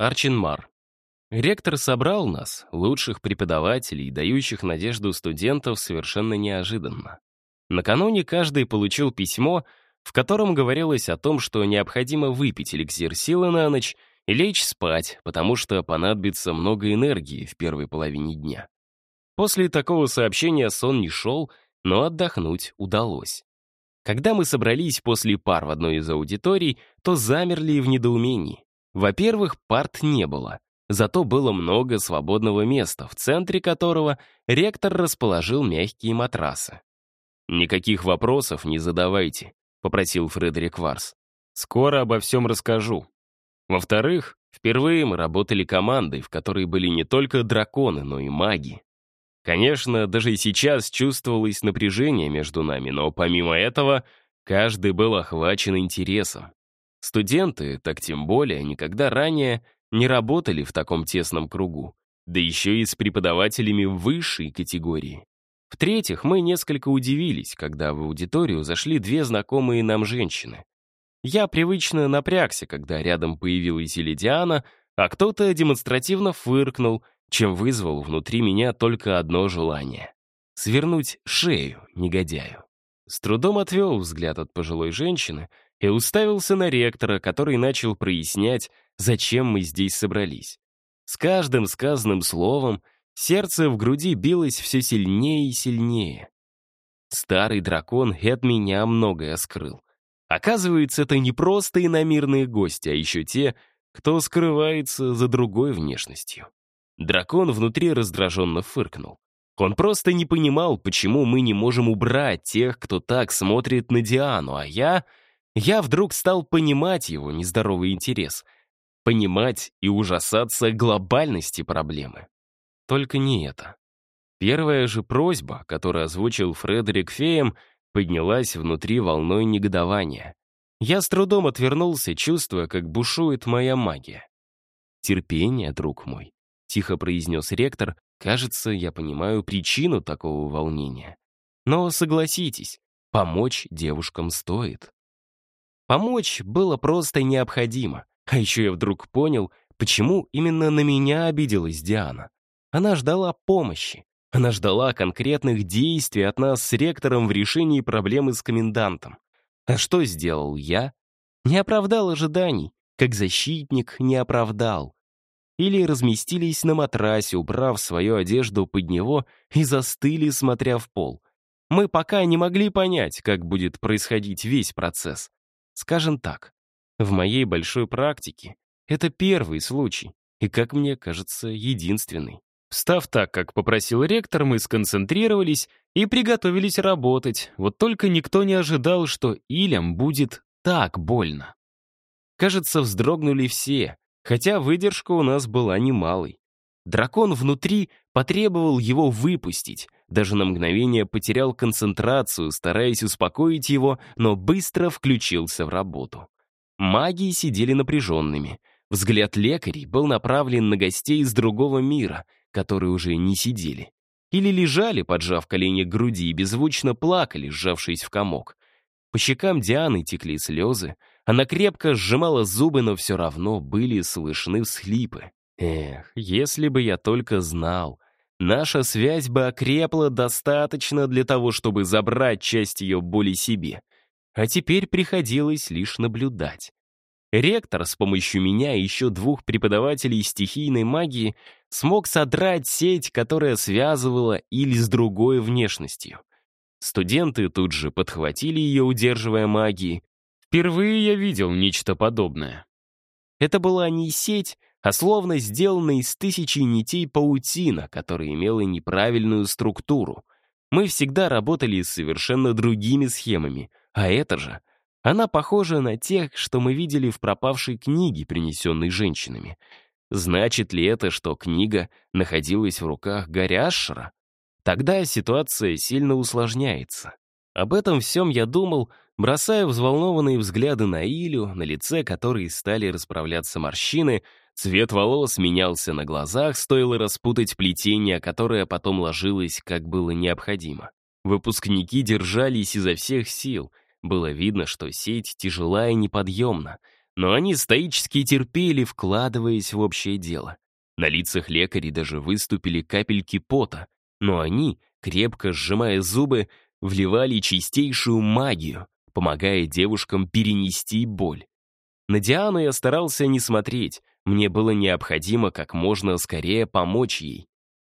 Арчинмар. Ректор собрал нас, лучших преподавателей, дающих надежду студентов, совершенно неожиданно. Накануне каждый получил письмо, в котором говорилось о том, что необходимо выпить эликсир силы на ночь и лечь спать, потому что понадобится много энергии в первой половине дня. После такого сообщения сон не шел, но отдохнуть удалось. Когда мы собрались после пар в одной из аудиторий, то замерли в недоумении. Во-первых, парт не было, зато было много свободного места, в центре которого ректор расположил мягкие матрасы. «Никаких вопросов не задавайте», — попросил Фредерик Варс. «Скоро обо всем расскажу. Во-вторых, впервые мы работали командой, в которой были не только драконы, но и маги. Конечно, даже и сейчас чувствовалось напряжение между нами, но помимо этого, каждый был охвачен интересом. Студенты, так тем более, никогда ранее не работали в таком тесном кругу, да еще и с преподавателями высшей категории. В-третьих, мы несколько удивились, когда в аудиторию зашли две знакомые нам женщины. Я привычно напрягся, когда рядом появилась Элидиана, а кто-то демонстративно фыркнул, чем вызвал внутри меня только одно желание — свернуть шею негодяю. С трудом отвел взгляд от пожилой женщины и уставился на ректора, который начал прояснять, зачем мы здесь собрались. С каждым сказанным словом сердце в груди билось все сильнее и сильнее. Старый дракон от меня многое скрыл. Оказывается, это не просто иномирные гости, а еще те, кто скрывается за другой внешностью. Дракон внутри раздраженно фыркнул. Он просто не понимал, почему мы не можем убрать тех, кто так смотрит на Диану, а я... Я вдруг стал понимать его нездоровый интерес. Понимать и ужасаться глобальности проблемы. Только не это. Первая же просьба, которую озвучил Фредерик Феем, поднялась внутри волной негодования. Я с трудом отвернулся, чувствуя, как бушует моя магия. Терпение, друг мой. Тихо произнес ректор. Кажется, я понимаю причину такого волнения. Но согласитесь, помочь девушкам стоит. Помочь было просто необходимо. А еще я вдруг понял, почему именно на меня обиделась Диана. Она ждала помощи. Она ждала конкретных действий от нас с ректором в решении проблемы с комендантом. А что сделал я? Не оправдал ожиданий, как защитник не оправдал или разместились на матрасе, убрав свою одежду под него и застыли, смотря в пол. Мы пока не могли понять, как будет происходить весь процесс. Скажем так, в моей большой практике это первый случай, и, как мне кажется, единственный. Став так, как попросил ректор, мы сконцентрировались и приготовились работать, вот только никто не ожидал, что Илям будет так больно. Кажется, вздрогнули все, хотя выдержка у нас была немалой. Дракон внутри потребовал его выпустить, даже на мгновение потерял концентрацию, стараясь успокоить его, но быстро включился в работу. Маги сидели напряженными. Взгляд лекарей был направлен на гостей из другого мира, которые уже не сидели. Или лежали, поджав колени к груди, и беззвучно плакали, сжавшись в комок. По щекам Дианы текли слезы, она крепко сжимала зубы, но все равно были слышны всхлипы. Эх, если бы я только знал. Наша связь бы окрепла достаточно для того, чтобы забрать часть ее боли себе. А теперь приходилось лишь наблюдать. Ректор с помощью меня и еще двух преподавателей стихийной магии смог содрать сеть, которая связывала или с другой внешностью. Студенты тут же подхватили ее, удерживая магией, Впервые я видел нечто подобное. Это была не сеть, а словно сделанная из тысячи нитей паутина, которая имела неправильную структуру. Мы всегда работали с совершенно другими схемами, а это же, она похожа на тех, что мы видели в пропавшей книге, принесенной женщинами. Значит ли это, что книга находилась в руках Гарри Тогда ситуация сильно усложняется. Об этом всем я думал, бросая взволнованные взгляды на Илю, на лице которой стали расправляться морщины, цвет волос менялся на глазах, стоило распутать плетение, которое потом ложилось, как было необходимо. Выпускники держались изо всех сил. Было видно, что сеть тяжела и неподъемна. но они стоически терпели, вкладываясь в общее дело. На лицах лекарей даже выступили капельки пота, но они, крепко сжимая зубы, вливали чистейшую магию, помогая девушкам перенести боль. На Диану я старался не смотреть, мне было необходимо как можно скорее помочь ей.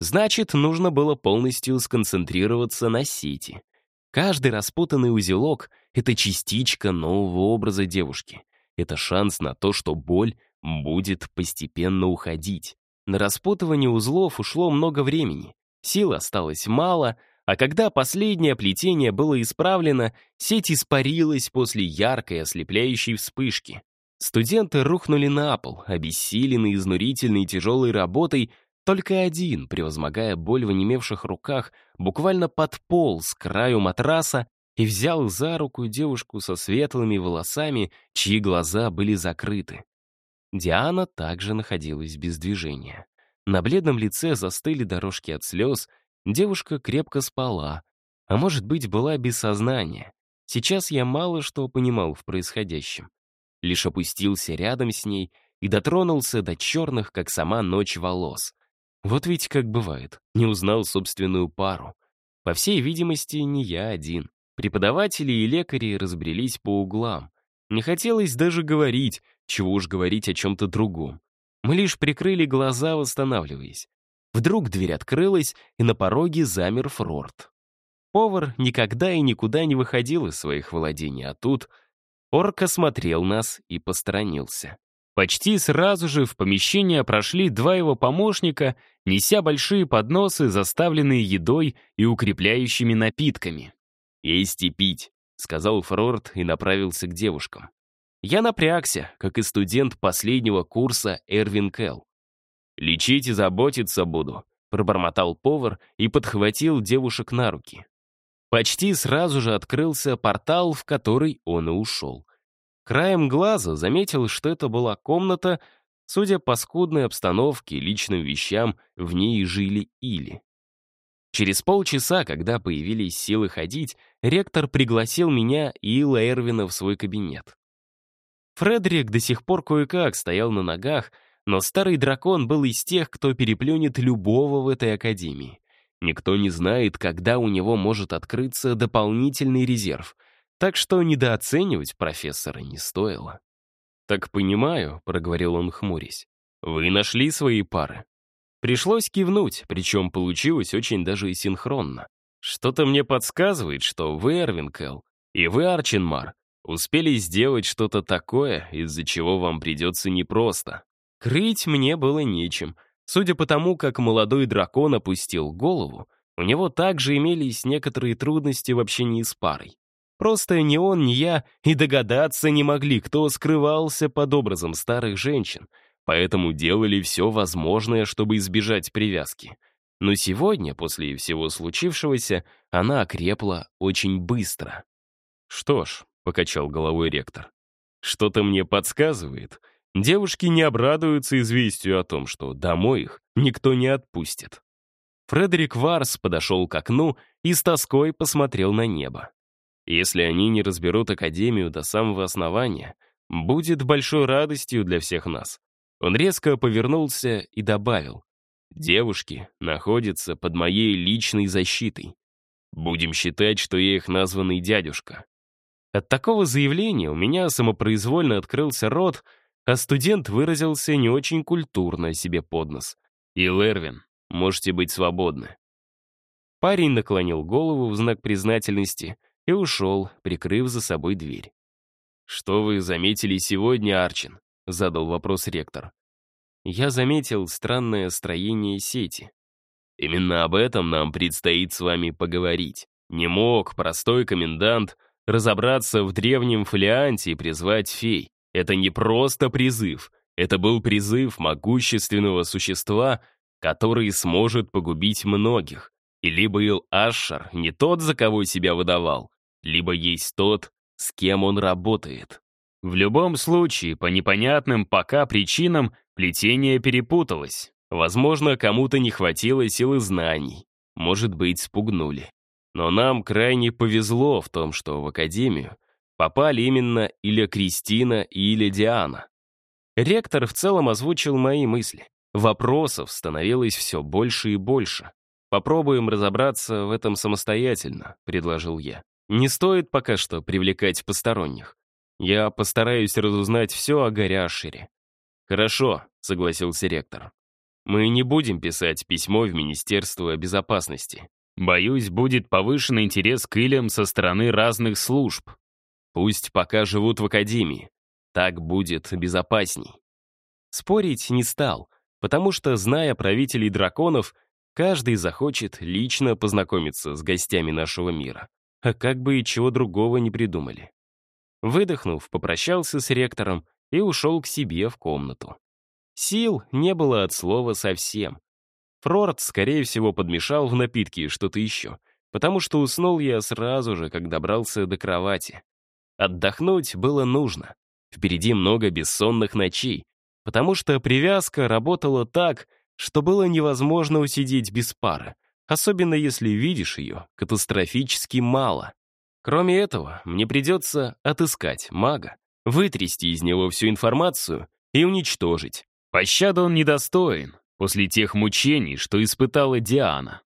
Значит, нужно было полностью сконцентрироваться на сети. Каждый распутанный узелок — это частичка нового образа девушки. Это шанс на то, что боль будет постепенно уходить. На распутывание узлов ушло много времени, сил осталось мало, а когда последнее плетение было исправлено, сеть испарилась после яркой ослепляющей вспышки. Студенты рухнули на пол, обессиленные изнурительной и тяжелой работой, только один, превозмогая боль в онемевших руках, буквально подполз к краю матраса и взял за руку девушку со светлыми волосами, чьи глаза были закрыты. Диана также находилась без движения. На бледном лице застыли дорожки от слез, девушка крепко спала, а может быть, была без сознания. Сейчас я мало что понимал в происходящем лишь опустился рядом с ней и дотронулся до черных, как сама ночь, волос. Вот ведь как бывает, не узнал собственную пару. По всей видимости, не я один. Преподаватели и лекари разбрелись по углам. Не хотелось даже говорить, чего уж говорить о чем-то другом. Мы лишь прикрыли глаза, восстанавливаясь. Вдруг дверь открылась, и на пороге замер Фрорт. Повар никогда и никуда не выходил из своих владений, а тут — Орк осмотрел нас и посторонился. Почти сразу же в помещение прошли два его помощника, неся большие подносы, заставленные едой и укрепляющими напитками. «Есть и пить», — сказал Фрорд и направился к девушкам. Я напрягся, как и студент последнего курса Эрвин Келл. «Лечить и заботиться буду», — пробормотал повар и подхватил девушек на руки. Почти сразу же открылся портал, в который он и ушел. Краем глаза заметил, что это была комната, судя по скудной обстановке и личным вещам, в ней жили Или. Через полчаса, когда появились силы ходить, ректор пригласил меня и Илла Эрвина в свой кабинет. Фредерик до сих пор кое-как стоял на ногах, но старый дракон был из тех, кто переплюнет любого в этой академии. Никто не знает, когда у него может открыться дополнительный резерв, так что недооценивать профессора не стоило. «Так понимаю», — проговорил он, хмурясь, — «вы нашли свои пары». Пришлось кивнуть, причем получилось очень даже и синхронно. Что-то мне подсказывает, что вы, Эрвинкел, и вы, Арчинмар, успели сделать что-то такое, из-за чего вам придется непросто. Крыть мне было нечем, Судя по тому, как молодой дракон опустил голову, у него также имелись некоторые трудности в общении с парой. Просто ни он, ни я и догадаться не могли, кто скрывался под образом старых женщин, поэтому делали все возможное, чтобы избежать привязки. Но сегодня, после всего случившегося, она окрепла очень быстро. «Что ж», — покачал головой ректор, — «что-то мне подсказывает, Девушки не обрадуются известию о том, что домой их никто не отпустит. Фредерик Варс подошел к окну и с тоской посмотрел на небо. Если они не разберут Академию до самого основания, будет большой радостью для всех нас. Он резко повернулся и добавил, «Девушки находятся под моей личной защитой. Будем считать, что я их названный дядюшка». От такого заявления у меня самопроизвольно открылся рот, а студент выразился не очень культурно себе под нос. «И Лервин, можете быть свободны». Парень наклонил голову в знак признательности и ушел, прикрыв за собой дверь. «Что вы заметили сегодня, Арчин?» — задал вопрос ректор. Я заметил странное строение сети. Именно об этом нам предстоит с вами поговорить. Не мог простой комендант разобраться в древнем фолианте и призвать фей. Это не просто призыв, это был призыв могущественного существа, который сможет погубить многих. И либо Ил Ашшар не тот, за кого себя выдавал, либо есть тот, с кем он работает. В любом случае, по непонятным пока причинам, плетение перепуталось. Возможно, кому-то не хватило силы знаний. Может быть, спугнули. Но нам крайне повезло в том, что в Академию попали именно или Кристина, или Диана. Ректор в целом озвучил мои мысли. Вопросов становилось все больше и больше. «Попробуем разобраться в этом самостоятельно», — предложил я. «Не стоит пока что привлекать посторонних. Я постараюсь разузнать все о Горяшере». «Хорошо», — согласился ректор. «Мы не будем писать письмо в Министерство безопасности. Боюсь, будет повышенный интерес к Илям со стороны разных служб. Пусть пока живут в Академии. Так будет безопасней». Спорить не стал, потому что, зная правителей драконов, Каждый захочет лично познакомиться с гостями нашего мира. А как бы и чего другого не придумали. Выдохнув, попрощался с ректором и ушел к себе в комнату. Сил не было от слова совсем. Фрорд, скорее всего, подмешал в напитки что-то еще, потому что уснул я сразу же, как добрался до кровати. Отдохнуть было нужно. Впереди много бессонных ночей, потому что привязка работала так, что было невозможно усидеть без пары, особенно если видишь ее катастрофически мало. Кроме этого, мне придется отыскать мага, вытрясти из него всю информацию и уничтожить. Пощады он недостоин после тех мучений, что испытала Диана.